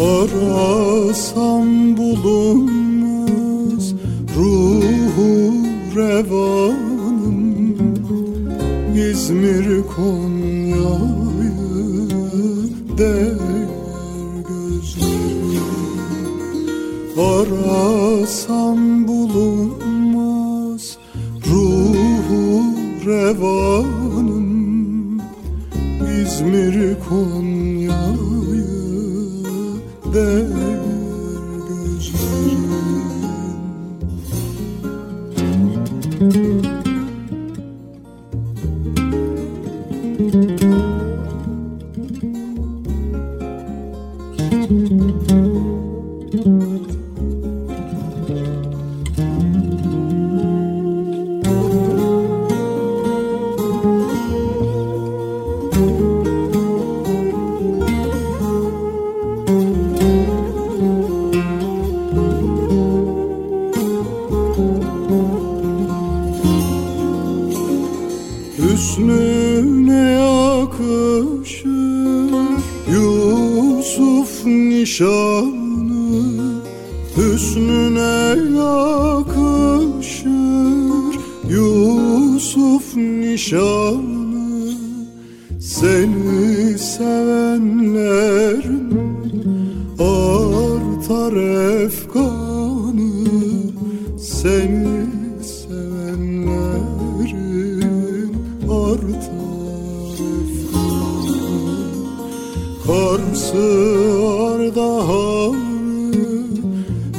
Arasam bulunmaz ruhu revanım. İzmir Konya'yı değer gözlerim Arasam bulunmaz ruhu revanım. İzmir Konya.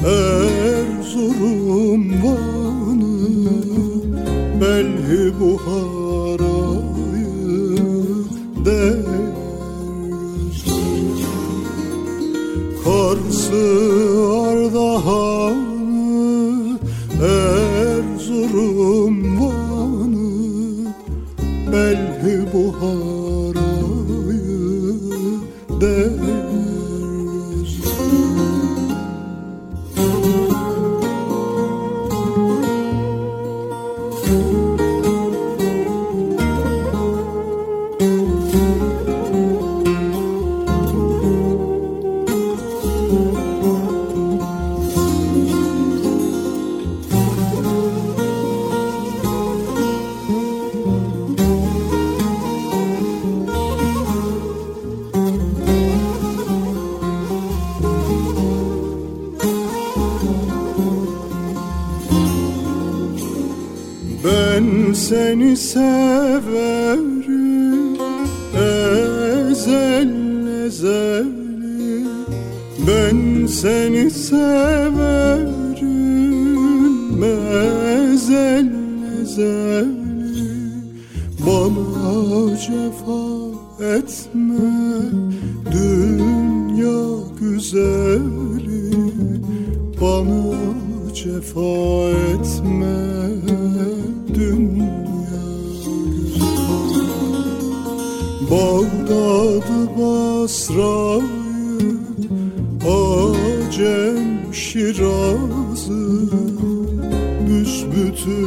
Seni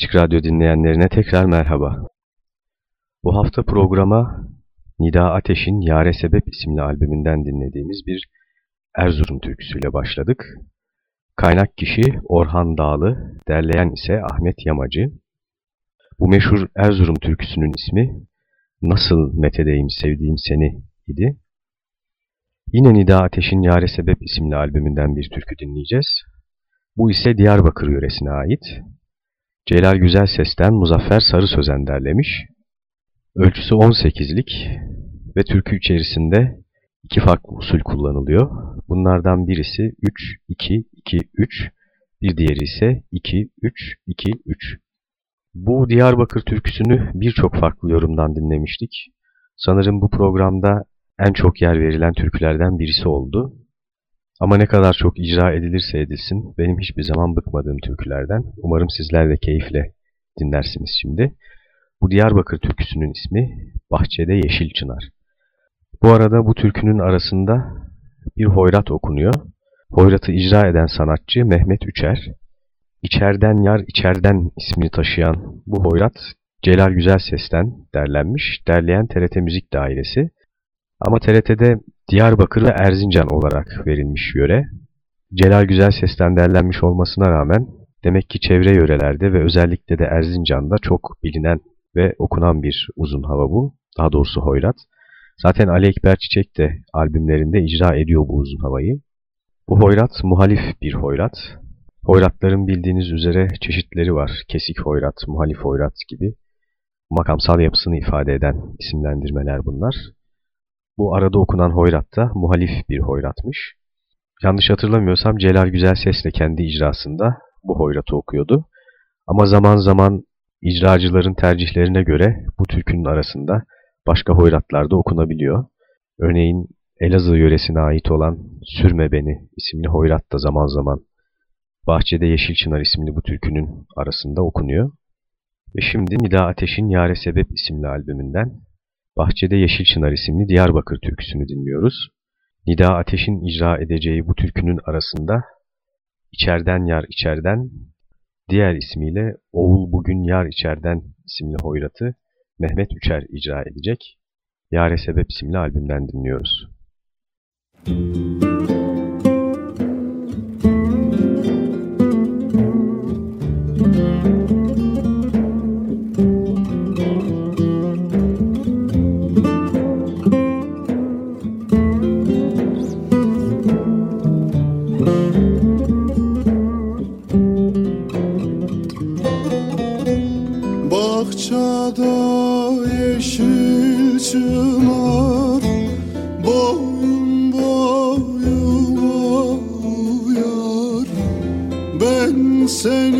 Açık Radyo dinleyenlerine tekrar merhaba. Bu hafta programa Nida Ateş'in Yare Sebep isimli albümünden dinlediğimiz bir Erzurum türküsüyle başladık. Kaynak kişi Orhan Dağlı, derleyen ise Ahmet Yamacı. Bu meşhur Erzurum türküsünün ismi Nasıl Metedeyim Sevdiğim Seni idi. Yine Nida Ateş'in Yare Sebep isimli albümünden bir türkü dinleyeceğiz. Bu ise Diyarbakır yöresine ait. Celal Güzel Ses'ten Muzaffer Sarı Sözen derlemiş. Ölçüsü 18'lik ve türkü içerisinde iki farklı usul kullanılıyor. Bunlardan birisi 3-2-2-3, bir diğeri ise 2-3-2-3. Bu Diyarbakır türküsünü birçok farklı yorumdan dinlemiştik. Sanırım bu programda en çok yer verilen türkülerden birisi oldu. Ama ne kadar çok icra edilirse edilsin benim hiçbir zaman bıkmadığım türkülerden. Umarım sizler de keyifle dinlersiniz şimdi. Bu Diyarbakır türküsünün ismi Bahçede Yeşil Çınar. Bu arada bu türkünün arasında bir hoyrat okunuyor. Hoyratı icra eden sanatçı Mehmet Üçer. İçerden Yar İçerden ismini taşıyan bu hoyrat Celal Güzel Ses'ten derlenmiş, derleyen TRT Müzik Dairesi. Ama TRT'de Diyarbakır ve Erzincan olarak verilmiş yöre. Celal Güzel Ses'ten derlenmiş olmasına rağmen demek ki çevre yörelerde ve özellikle de Erzincan'da çok bilinen ve okunan bir uzun hava bu. Daha doğrusu hoyrat. Zaten Ali Ekber Çiçek de albümlerinde icra ediyor bu uzun havayı. Bu hoyrat muhalif bir hoyrat. Hoyratların bildiğiniz üzere çeşitleri var. Kesik hoyrat, muhalif hoyrat gibi. Makamsal yapısını ifade eden isimlendirmeler bunlar. Bu arada okunan hoyrat da muhalif bir hoyratmış. Yanlış hatırlamıyorsam Celal Güzel Ses'le kendi icrasında bu hoyratı okuyordu. Ama zaman zaman icracıların tercihlerine göre bu türkünün arasında başka hoyratlar da okunabiliyor. Örneğin Elazığ yöresine ait olan Sürme Beni isimli hoyrat da zaman zaman Bahçede Yeşil Çınar isimli bu türkünün arasında okunuyor. Ve şimdi Nida Ateş'in Yare Sebep isimli albümünden Bahçede Yeşil Çınar isimli Diyarbakır türküsünü dinliyoruz. Nida Ateş'in icra edeceği bu türkünün arasında İçerden Yar İçerden, diğer ismiyle Oğul Bugün Yar İçerden isimli hoyratı Mehmet Üçer icra edecek. Yare Sebep isimli albümden dinliyoruz. Müzik Kınada yeşil çınar Boyun boyuma uyar Ben seni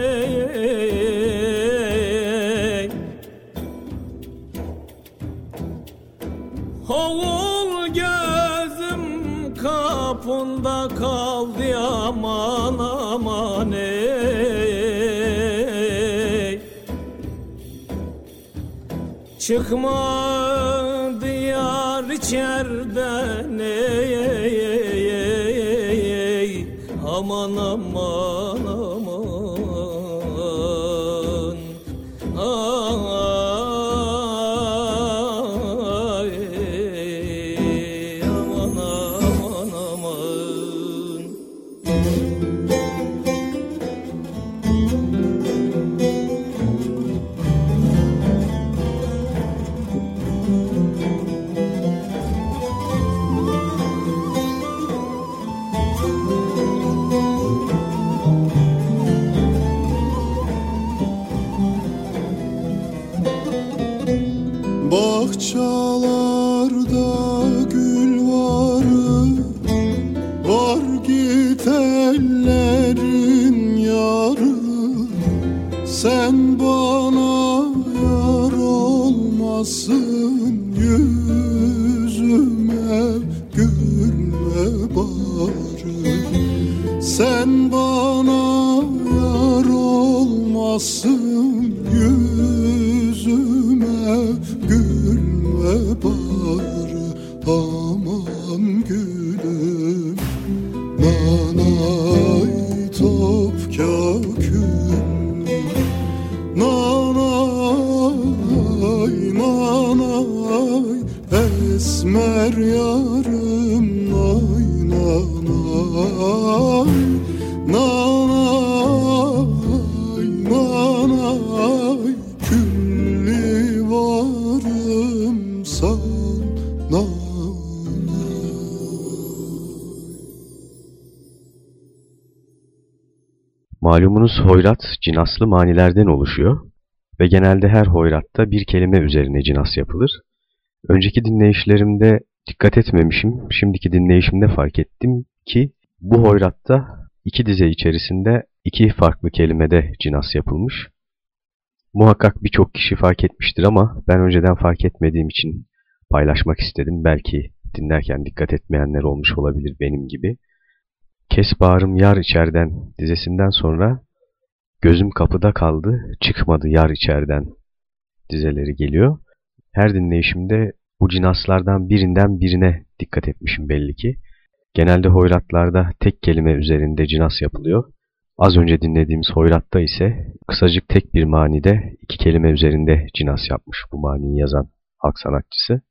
ey, ey, ey, ey, aman aman nasıl Malumunuz hoyrat cinaslı manilerden oluşuyor ve genelde her hoyratta bir kelime üzerine cinas yapılır. Önceki dinleyişlerimde dikkat etmemişim, şimdiki dinleyişimde fark ettim ki bu hoyratta iki dize içerisinde iki farklı kelimede cinas yapılmış. Muhakkak birçok kişi fark etmiştir ama ben önceden fark etmediğim için paylaşmak istedim. Belki dinlerken dikkat etmeyenler olmuş olabilir benim gibi. Kes bağrım yar içerden dizesinden sonra gözüm kapıda kaldı çıkmadı yar içerden dizeleri geliyor. Her dinleyişimde bu cinaslardan birinden birine dikkat etmişim belli ki. Genelde hoyratlarda tek kelime üzerinde cinas yapılıyor. Az önce dinlediğimiz hoyratta ise kısacık tek bir manide iki kelime üzerinde cinas yapmış bu maniyi yazan halk sanatçısı.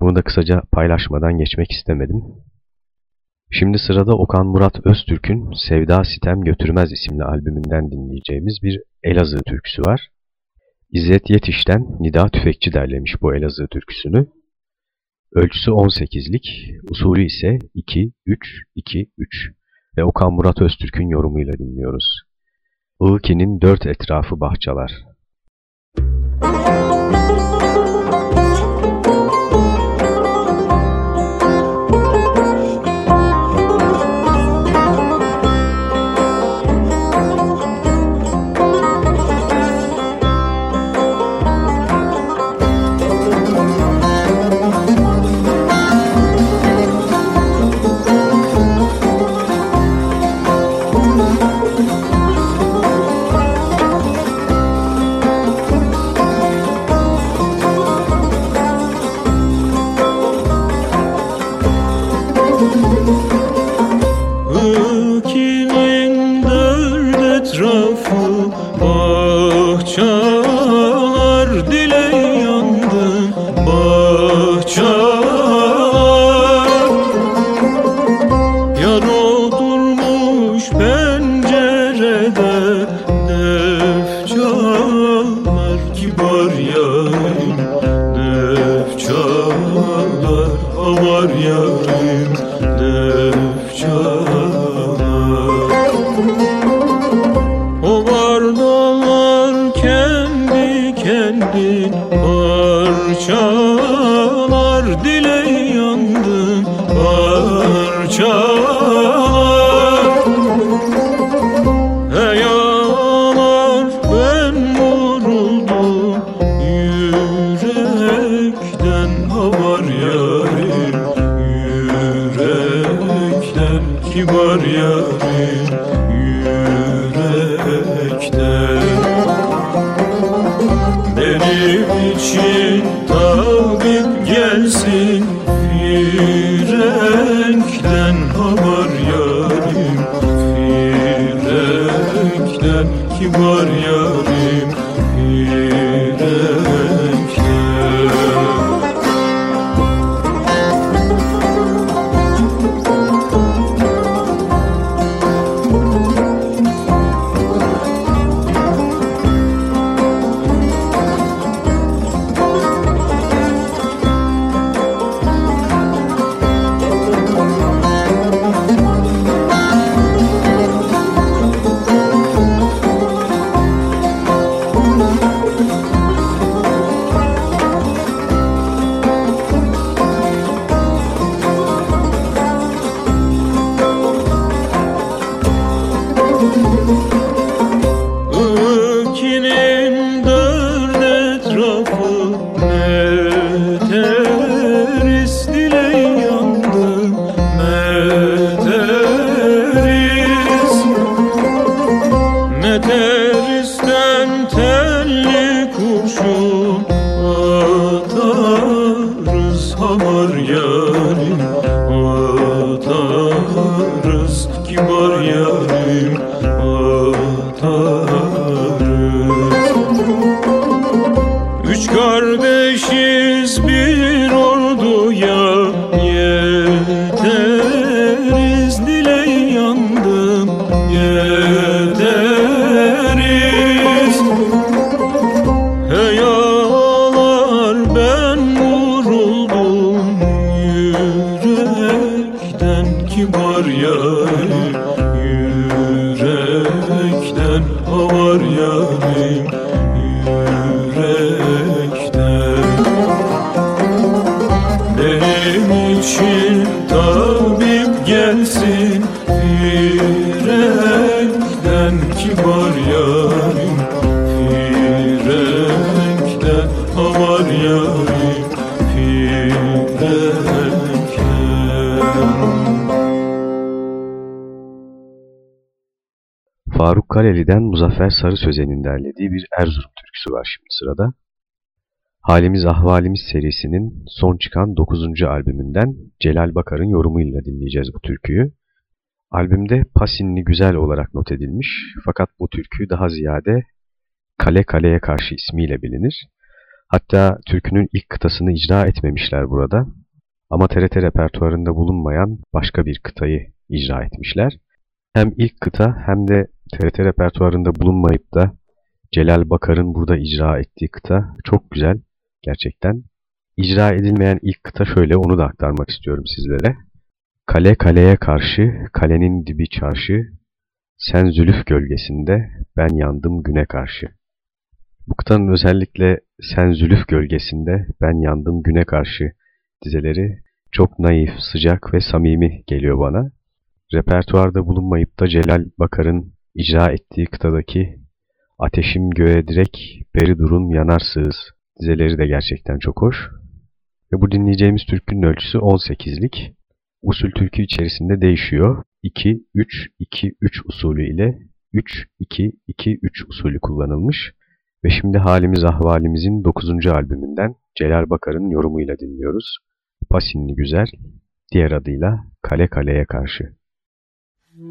Bunu da kısaca paylaşmadan geçmek istemedim. Şimdi sırada Okan Murat Öztürk'ün Sevda Sitem Götürmez isimli albümünden dinleyeceğimiz bir Elazığ türküsü var. İzzet Yetiş'ten Nida Tüfekçi derlemiş bu Elazığ türküsünü. Ölçüsü 18'lik, usulü ise 2-3-2-3 ve Okan Murat Öztürk'ün yorumuyla dinliyoruz. Ilki'nin dört etrafı bahçalar. Var yarim good. Kaleli'den Muzaffer Sarı Sözen'in derlediği bir Erzurum türküsü var şimdi sırada. Halimiz Ahvalimiz serisinin son çıkan 9. albümünden Celal Bakar'ın yorumuyla dinleyeceğiz bu türküyü. Albümde Pasinli Güzel olarak not edilmiş fakat bu türkü daha ziyade Kale Kale'ye karşı ismiyle bilinir. Hatta türkünün ilk kıtasını icra etmemişler burada ama TRT repertuarında bulunmayan başka bir kıtayı icra etmişler. Hem ilk kıta hem de TRT repertuarında bulunmayıp da Celal Bakar'ın burada icra ettiği kıta çok güzel gerçekten. İcra edilmeyen ilk kıta şöyle onu da aktarmak istiyorum sizlere. Kale kaleye karşı, kalenin dibi çarşı, sen zülüf gölgesinde, ben yandım güne karşı. Bu kıtanın özellikle sen zülüf gölgesinde, ben yandım güne karşı dizeleri çok naif, sıcak ve samimi geliyor bana. Repertuarda bulunmayıp da Celal Bakar'ın icra ettiği kıtadaki Ateşim göğe direk, beri durun yanar sığız dizeleri de gerçekten çok hoş. Ve bu dinleyeceğimiz türkünün ölçüsü 18'lik. Usul türkü içerisinde değişiyor. 2-3-2-3 usulü ile 3-2-2-3 usulü kullanılmış. Ve şimdi Halimiz Ahvalimizin 9. albümünden Celal Bakar'ın yorumuyla dinliyoruz. Pasinli Güzel, diğer adıyla Kale Kale'ye karşı. Ben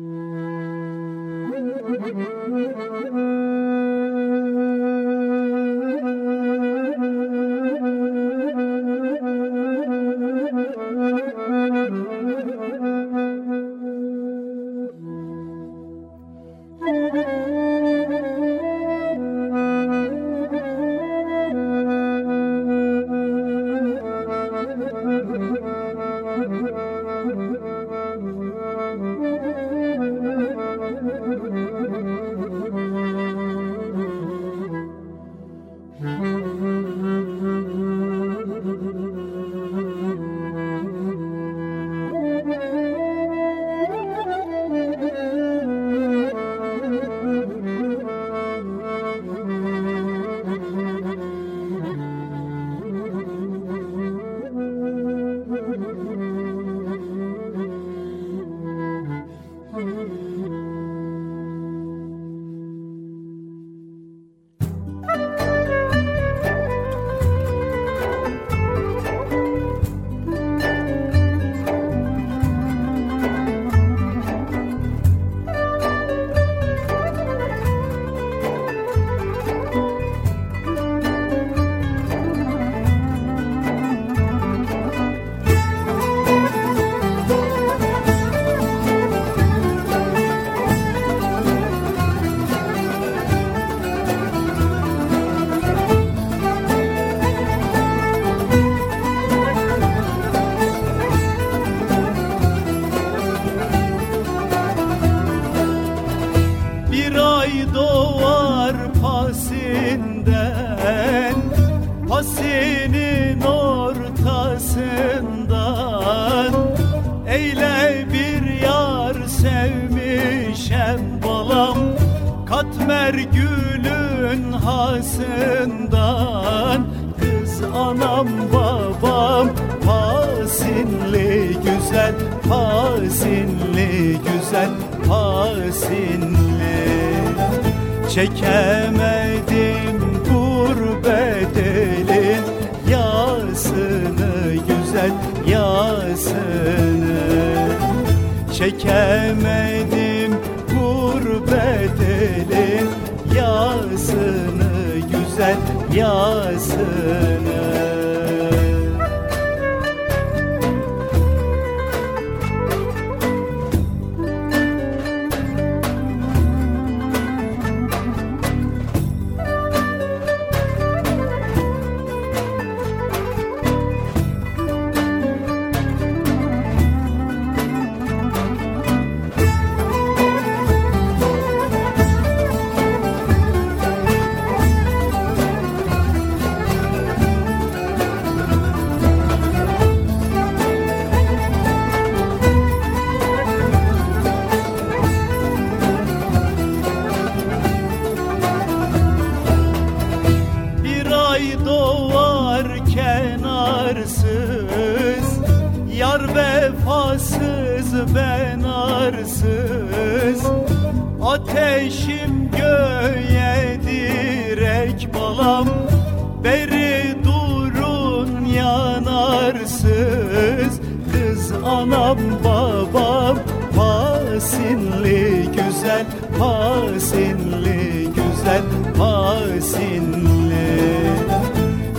güzel Pasinli güzel Pasinli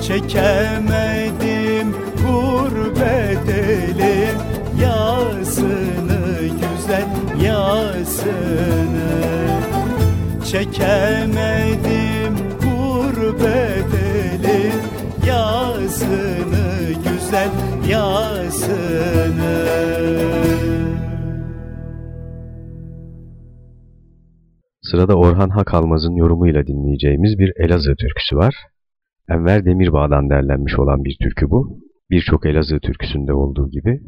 Çekemedim gurbet elin Yasını güzel yasını. Çekemedim Orhan Hakalmaz'ın yorumuyla dinleyeceğimiz bir Elazığ türküsü var. Enver Demirbağ'dan derlenmiş olan bir türkü bu. Birçok Elazığ türküsünde olduğu gibi.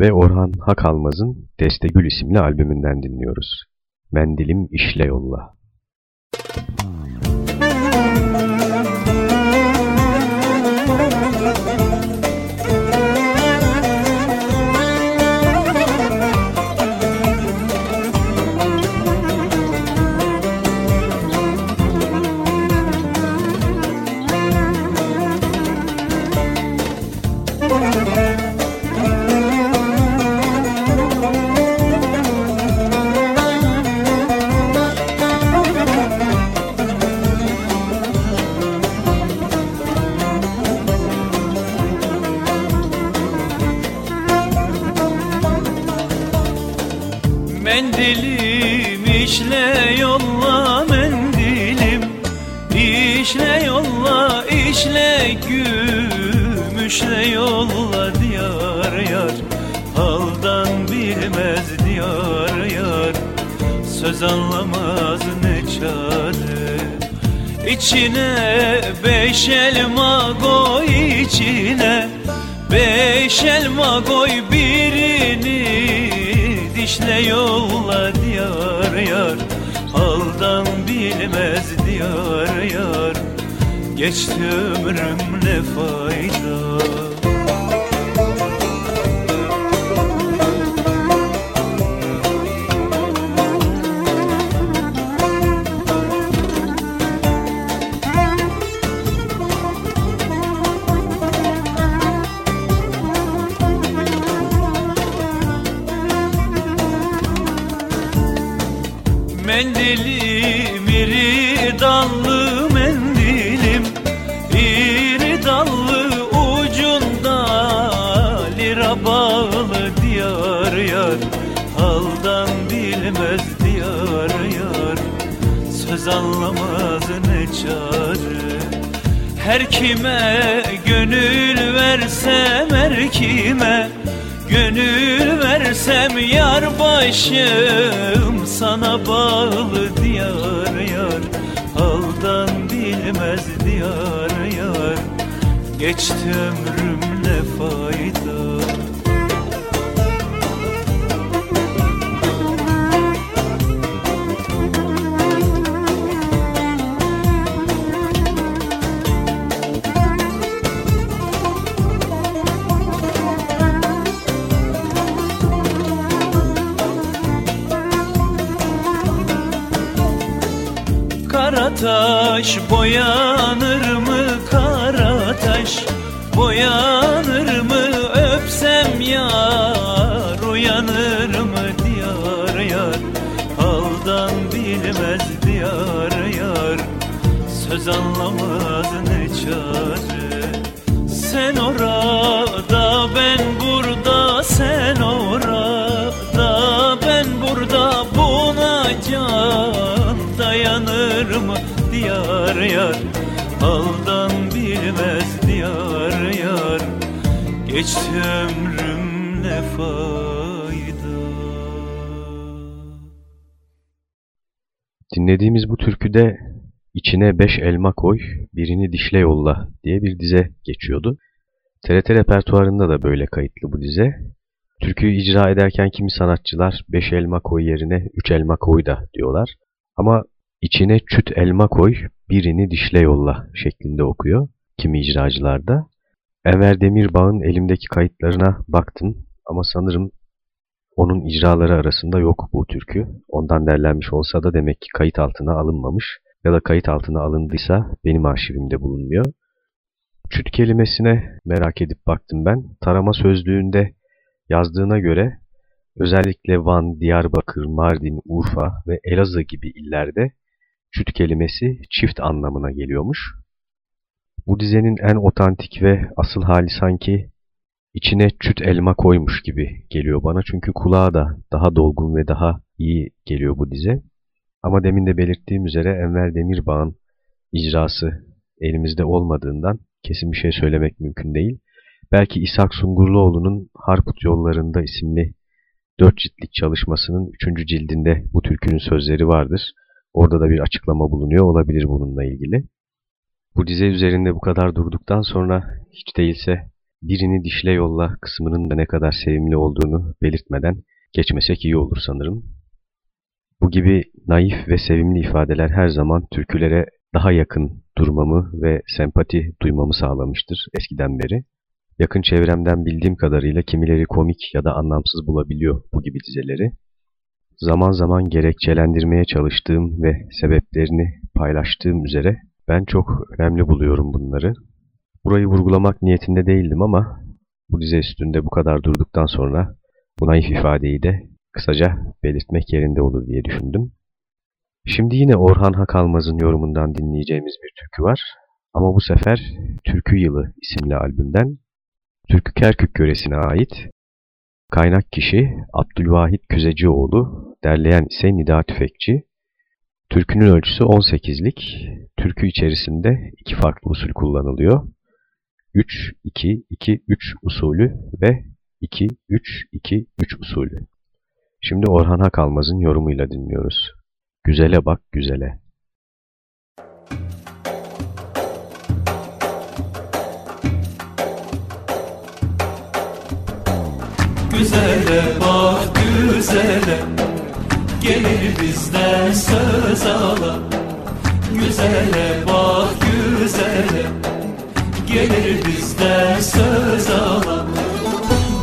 Ve Orhan Hakalmaz'ın Destegül isimli albümünden dinliyoruz. Mendilim işle yolla. Mendilim İçine beş elma koy içine. Beş elma koy birini dişle yolla diyar yar. Haldan bilmez diyar yar. Geçti ömrüm ne fayda kime gönül versem her kime Gönül versem yar başım sana bağlı diyar yar Haldan bilmez diyar yar. Geçti ömrüm ne fayda Karataş boyanır Geçti ömrüm fayda Dinlediğimiz bu türküde içine beş elma koy, birini dişle yolla diye bir dize geçiyordu. TRT repertuarında da böyle kayıtlı bu dize. Türküyü icra ederken kimi sanatçılar beş elma koy yerine üç elma koy da diyorlar. Ama içine çüt elma koy, birini dişle yolla şeklinde okuyor kimi icracılarda. Enver Demirbağ'ın elimdeki kayıtlarına baktım ama sanırım onun icraları arasında yok bu türkü. Ondan derlenmiş olsa da demek ki kayıt altına alınmamış ya da kayıt altına alındıysa benim arşivimde bulunmuyor. Çüt kelimesine merak edip baktım ben. Tarama sözlüğünde yazdığına göre özellikle Van, Diyarbakır, Mardin, Urfa ve Elazığ gibi illerde çüt kelimesi çift anlamına geliyormuş. Bu dizenin en otantik ve asıl hali sanki içine çüt elma koymuş gibi geliyor bana. Çünkü kulağa da daha dolgun ve daha iyi geliyor bu dize. Ama demin de belirttiğim üzere Enver Demirbağ'ın icrası elimizde olmadığından kesin bir şey söylemek mümkün değil. Belki İshak Sungurluoğlu'nun Harput Yollarında isimli dört ciltlik çalışmasının üçüncü cildinde bu türkünün sözleri vardır. Orada da bir açıklama bulunuyor olabilir bununla ilgili. Bu dize üzerinde bu kadar durduktan sonra hiç değilse birini dişle yolla kısmının da ne kadar sevimli olduğunu belirtmeden geçmesek iyi olur sanırım. Bu gibi naif ve sevimli ifadeler her zaman türkülere daha yakın durmamı ve sempati duymamı sağlamıştır eskiden beri. Yakın çevremden bildiğim kadarıyla kimileri komik ya da anlamsız bulabiliyor bu gibi dizeleri. Zaman zaman gerekçelendirmeye çalıştığım ve sebeplerini paylaştığım üzere ben çok önemli buluyorum bunları. Burayı vurgulamak niyetinde değildim ama bu dize üstünde bu kadar durduktan sonra bu naif ifadeyi de kısaca belirtmek yerinde olur diye düşündüm. Şimdi yine Orhan Hakalmaz'ın yorumundan dinleyeceğimiz bir türkü var. Ama bu sefer Türkü Yılı isimli albümden Türkü Kerkük yöresine ait. Kaynak kişi Abdülvahit Küzecioğlu, derleyen ise Nida Tüfekçi. Türkünün ölçüsü 18'lik. Türkü içerisinde iki farklı usul kullanılıyor. 3-2-2-3 usulü ve 2-3-2-3 usulü. Şimdi Orhan Hakalmaz'ın yorumuyla dinliyoruz. Güzele bak güzele. Güzele bak güzele Gelir bizden söz ala. Güzele bak güzele. Gelir bizden söz ala.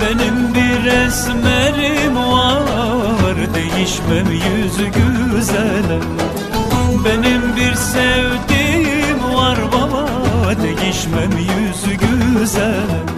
Benim bir esmerim var Değişmem yüzü güzele. Benim bir sevdiğim var baba Değişmem yüzü güzele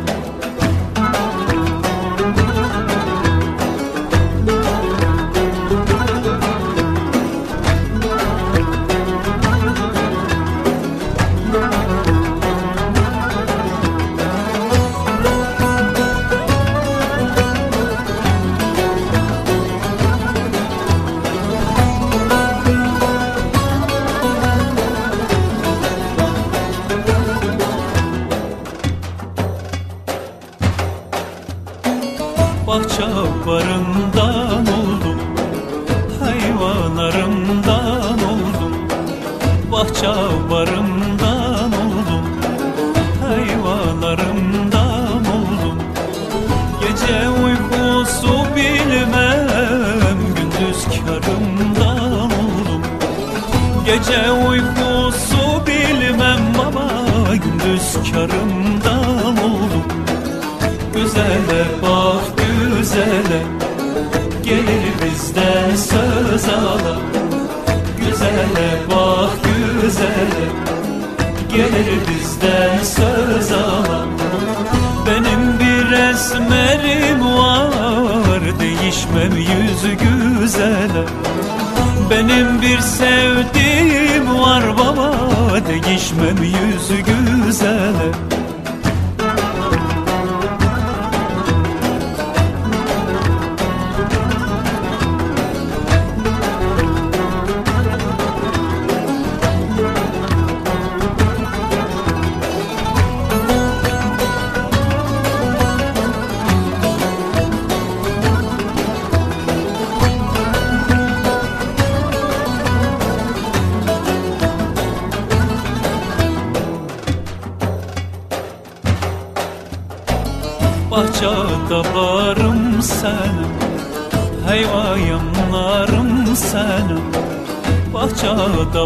ala Güzele bak güzele. Gelir bizden söz ala Benim bir esmerim var. Değişmem yüzü güzele. Benim bir sevdiğim var baba. Değişmem yüzü güzele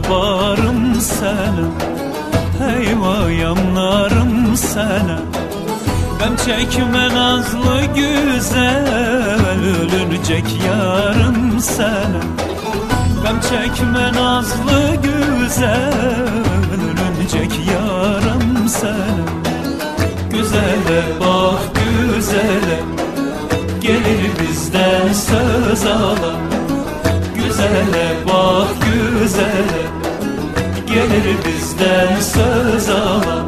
Barım senin Hayvanlarım senin Gam çekme nazlı güzel Ölünecek yarım sene. Gam çekme nazlı güzel Ölünecek yarım sene. Güzele bak güzele Gelir bizden söz ala Güzele bak güzele Gelir bizden söz ala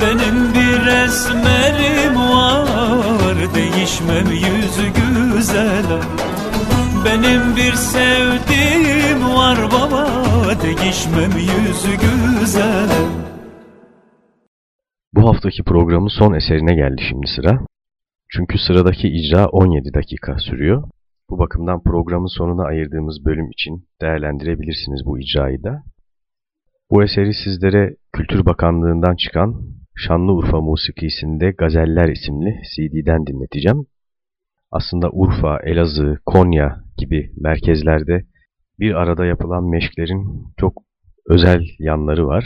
Benim bir esmerim var Değişmem yüzü güzele Benim bir sevdiğim var baba Değişmem yüzü güzele Bu haftaki programın son eserine geldi şimdi sıra. Çünkü sıradaki icra 17 dakika sürüyor. Bu bakımdan programın sonuna ayırdığımız bölüm için değerlendirebilirsiniz bu icrayı da. Bu eseri sizlere Kültür Bakanlığı'ndan çıkan Şanlıurfa Musikisi'nde Gazeller isimli CD'den dinleteceğim. Aslında Urfa, Elazığ, Konya gibi merkezlerde bir arada yapılan meşklerin çok özel yanları var.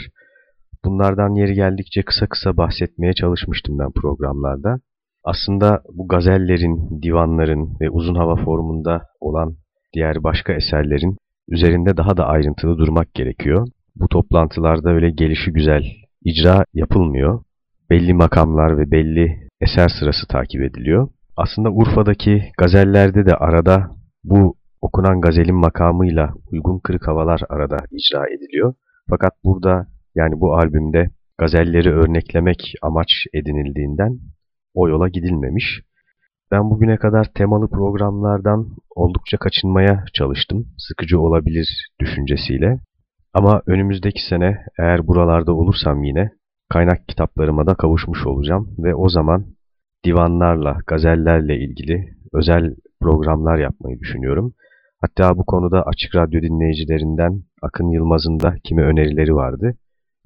Bunlardan yeri geldikçe kısa kısa bahsetmeye çalışmıştım ben programlarda. Aslında bu gazellerin, divanların ve uzun hava formunda olan diğer başka eserlerin üzerinde daha da ayrıntılı durmak gerekiyor. Bu toplantılarda öyle gelişi güzel icra yapılmıyor. Belli makamlar ve belli eser sırası takip ediliyor. Aslında Urfa'daki gazellerde de arada bu okunan gazelin makamıyla uygun kırık havalar arada icra ediliyor. Fakat burada yani bu albümde gazelleri örneklemek amaç edinildiğinden o yola gidilmemiş. Ben bugüne kadar temalı programlardan oldukça kaçınmaya çalıştım. Sıkıcı olabilir düşüncesiyle. Ama önümüzdeki sene eğer buralarda olursam yine kaynak kitaplarıma da kavuşmuş olacağım ve o zaman divanlarla, gazellerle ilgili özel programlar yapmayı düşünüyorum. Hatta bu konuda Açık Radyo dinleyicilerinden Akın Yılmaz'ın da kimi önerileri vardı.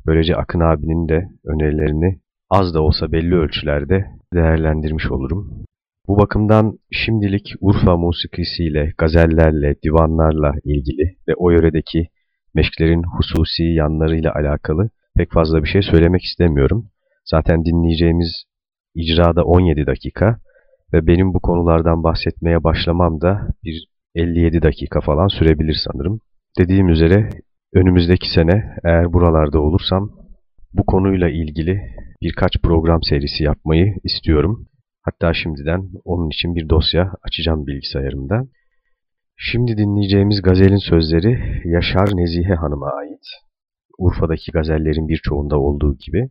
Böylece Akın abinin de önerilerini az da olsa belli ölçülerde değerlendirmiş olurum. Bu bakımdan şimdilik Urfa musikisiyle, gazellerle, divanlarla ilgili ve o yöredeki meşklerin hususi yanlarıyla alakalı pek fazla bir şey söylemek istemiyorum. Zaten dinleyeceğimiz icrada 17 dakika ve benim bu konulardan bahsetmeye başlamam da bir 57 dakika falan sürebilir sanırım. Dediğim üzere önümüzdeki sene eğer buralarda olursam bu konuyla ilgili birkaç program serisi yapmayı istiyorum. Hatta şimdiden onun için bir dosya açacağım bilgisayarımda. Şimdi dinleyeceğimiz gazelin sözleri Yaşar Nezihe Hanım'a ait. Urfa'daki gazellerin birçoğunda olduğu gibi.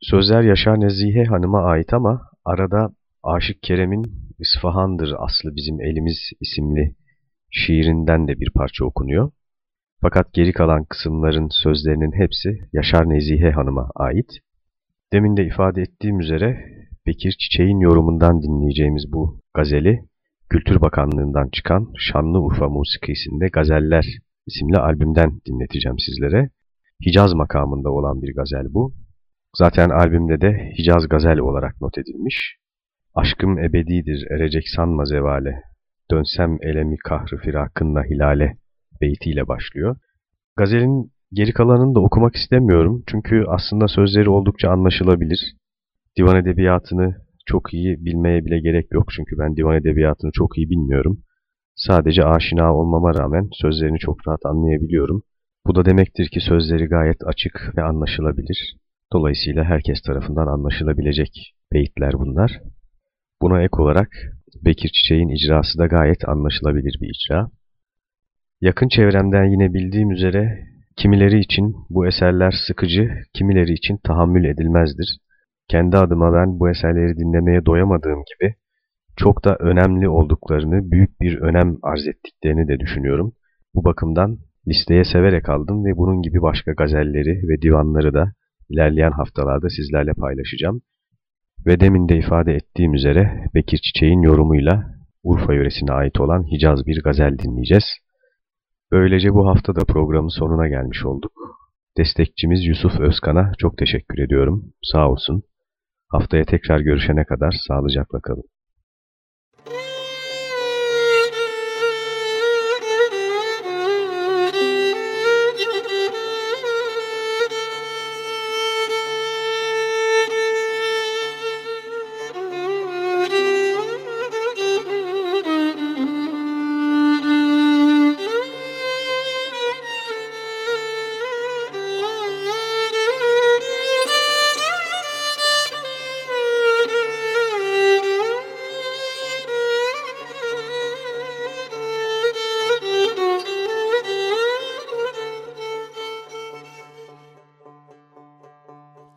Sözler Yaşar Nezihe Hanım'a ait ama arada Aşık Kerem'in İsfahan'dır aslı bizim elimiz isimli şiirinden de bir parça okunuyor. Fakat geri kalan kısımların sözlerinin hepsi Yaşar Nezihe Hanım'a ait. Demin de ifade ettiğim üzere Bekir Çiçek'in yorumundan dinleyeceğimiz bu gazeli Kültür Bakanlığı'ndan çıkan Şanlıurfa Musikisi'nde Gazeller isimli albümden dinleteceğim sizlere. Hicaz makamında olan bir gazel bu. Zaten albümde de Hicaz gazel olarak not edilmiş. Aşkım ebedidir erecek sanma zevale, dönsem elemi kahrı firakınla hilale beytiyle başlıyor. Gazelin geri kalanını da okumak istemiyorum çünkü aslında sözleri oldukça anlaşılabilir. Divan edebiyatını çok iyi bilmeye bile gerek yok çünkü ben divan edebiyatını çok iyi bilmiyorum. Sadece aşina olmama rağmen sözlerini çok rahat anlayabiliyorum. Bu da demektir ki sözleri gayet açık ve anlaşılabilir. Dolayısıyla herkes tarafından anlaşılabilecek beyitler bunlar. Buna ek olarak Bekir Çiçek'in icrası da gayet anlaşılabilir bir icra. Yakın çevremden yine bildiğim üzere kimileri için bu eserler sıkıcı, kimileri için tahammül edilmezdir. Kendi adıma ben bu eserleri dinlemeye doyamadığım gibi çok da önemli olduklarını, büyük bir önem arz ettiklerini de düşünüyorum. Bu bakımdan listeye severek aldım ve bunun gibi başka gazelleri ve divanları da ilerleyen haftalarda sizlerle paylaşacağım. Ve demin de ifade ettiğim üzere Bekir Çiçek'in yorumuyla Urfa yöresine ait olan Hicaz bir gazel dinleyeceğiz. Böylece bu hafta da programın sonuna gelmiş olduk. Destekçimiz Yusuf Özkan'a çok teşekkür ediyorum. Sağ olsun. Haftaya tekrar görüşene kadar sağlıcakla kalın.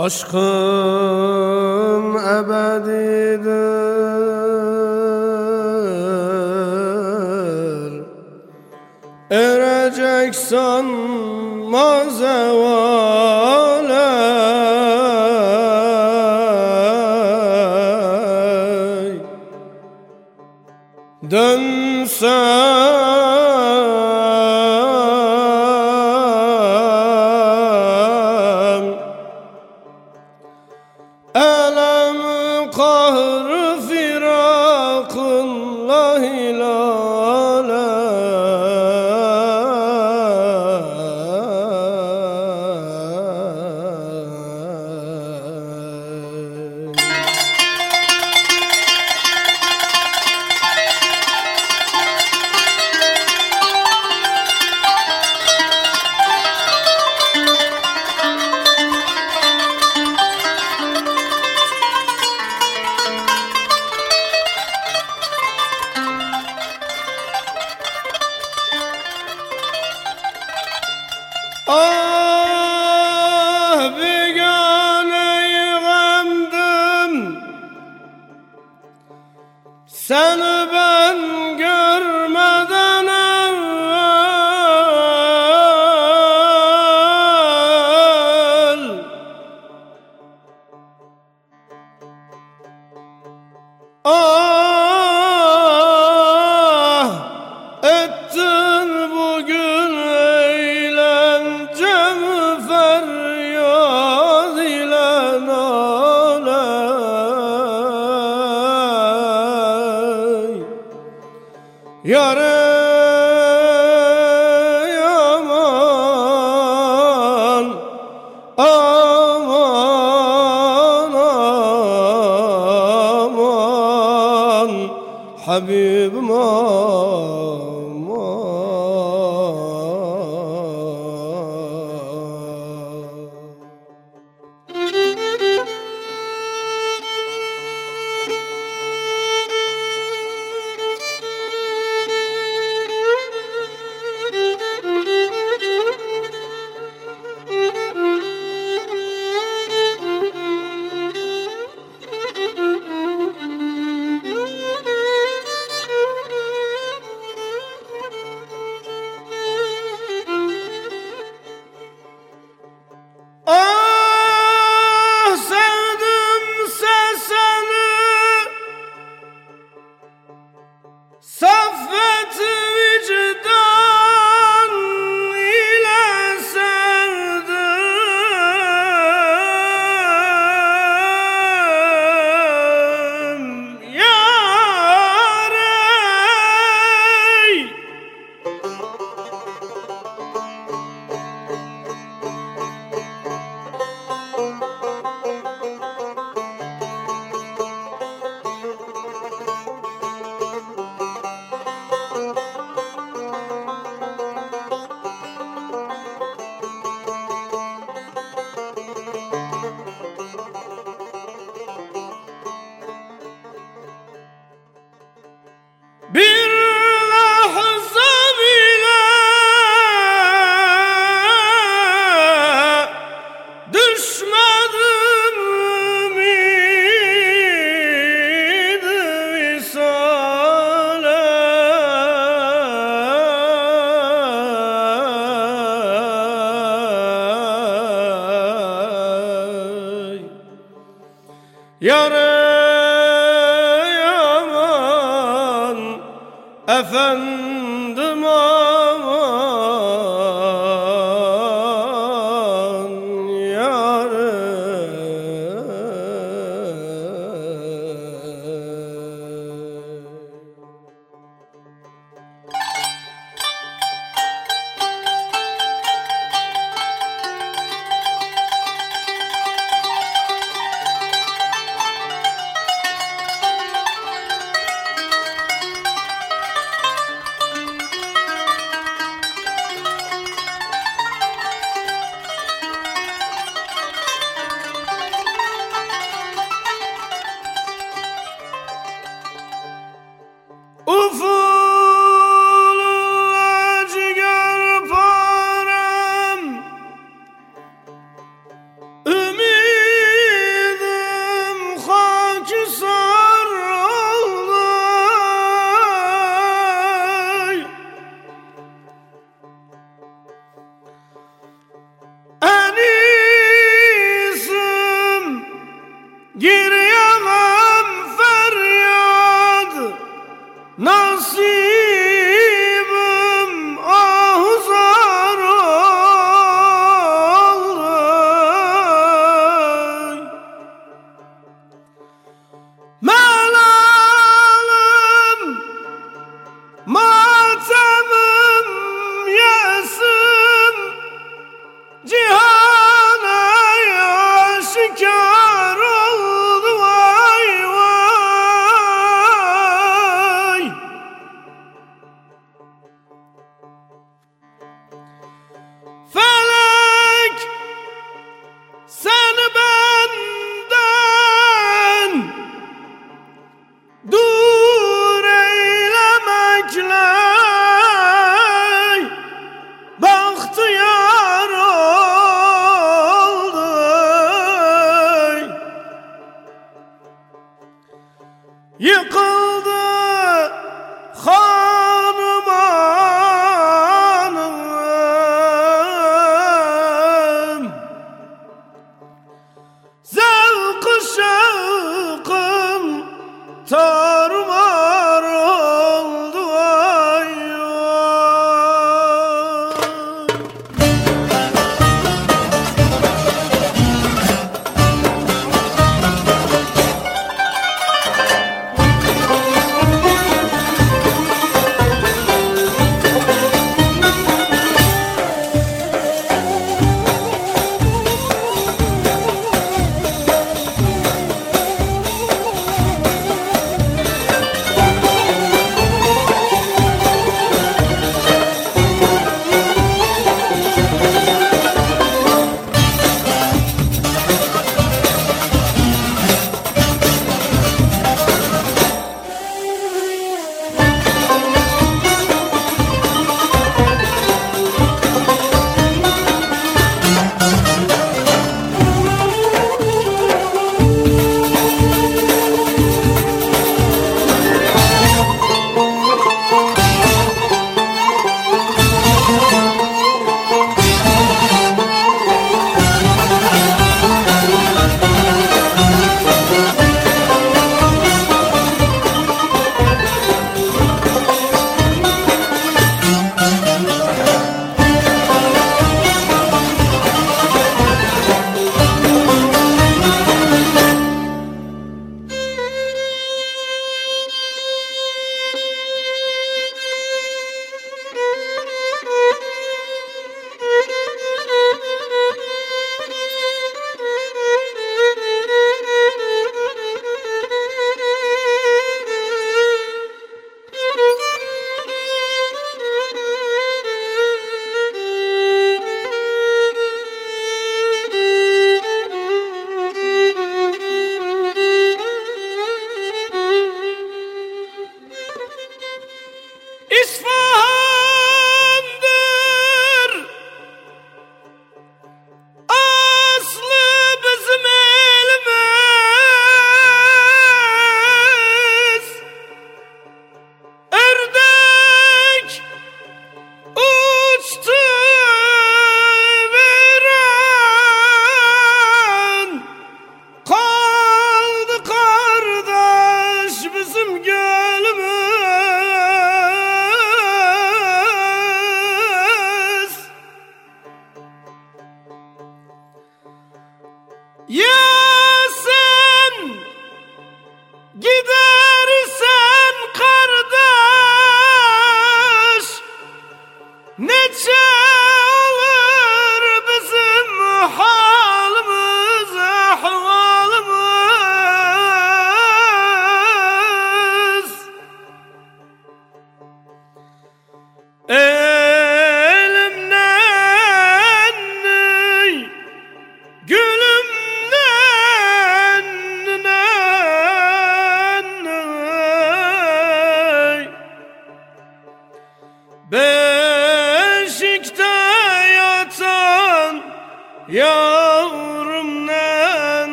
Aşkın ebedidir. Erecek sanma zevale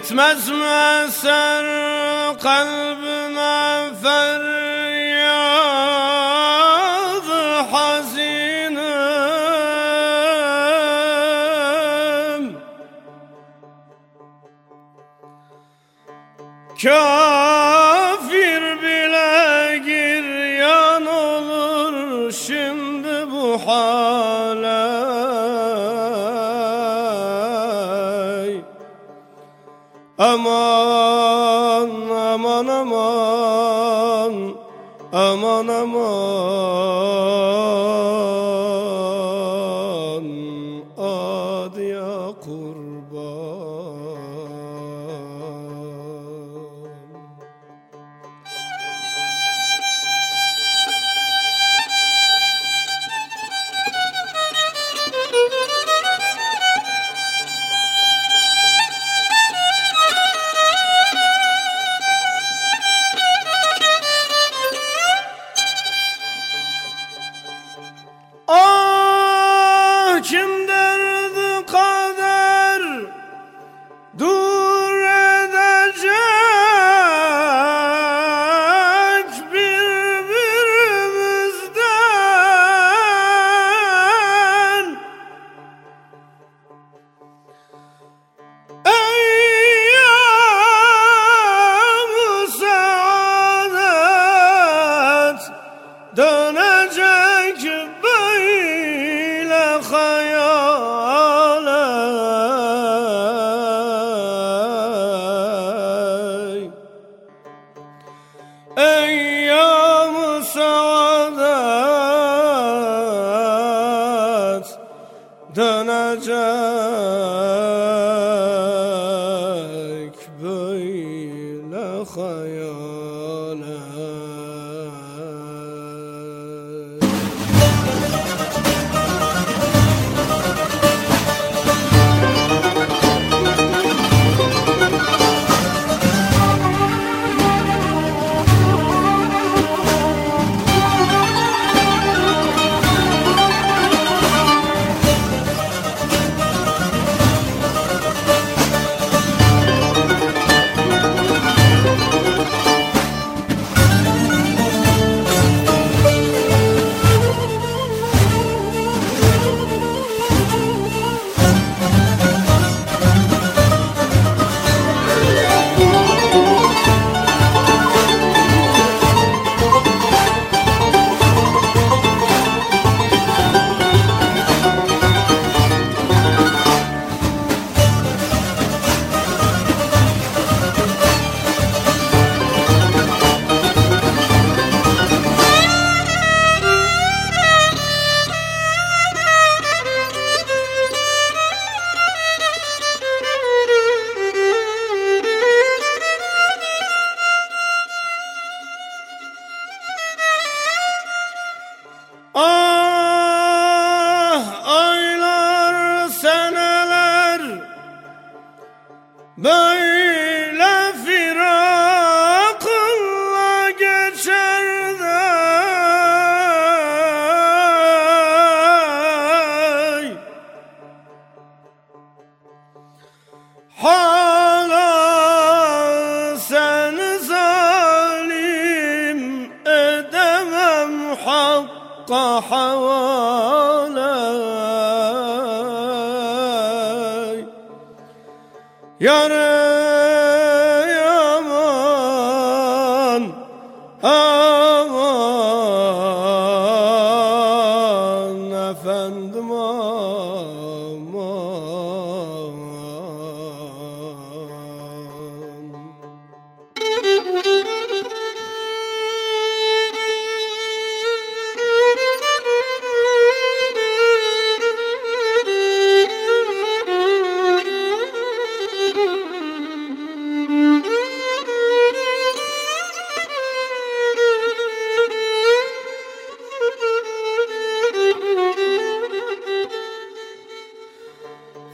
Etmez mi eser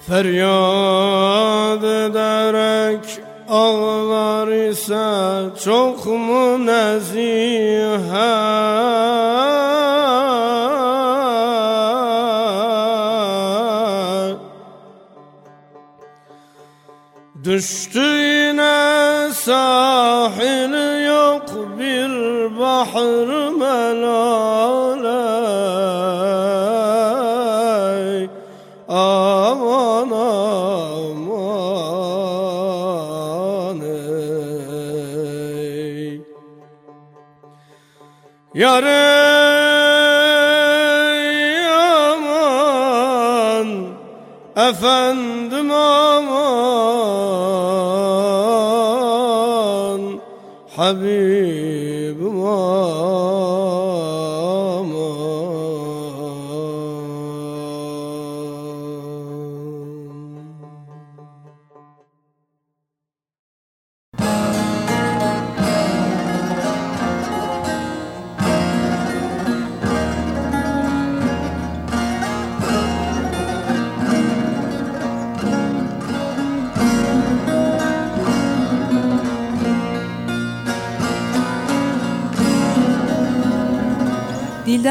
Feryat ederek ağlar ise çok mu nezihe? Düştü yine sahil Yare aman Efendim aman Habibim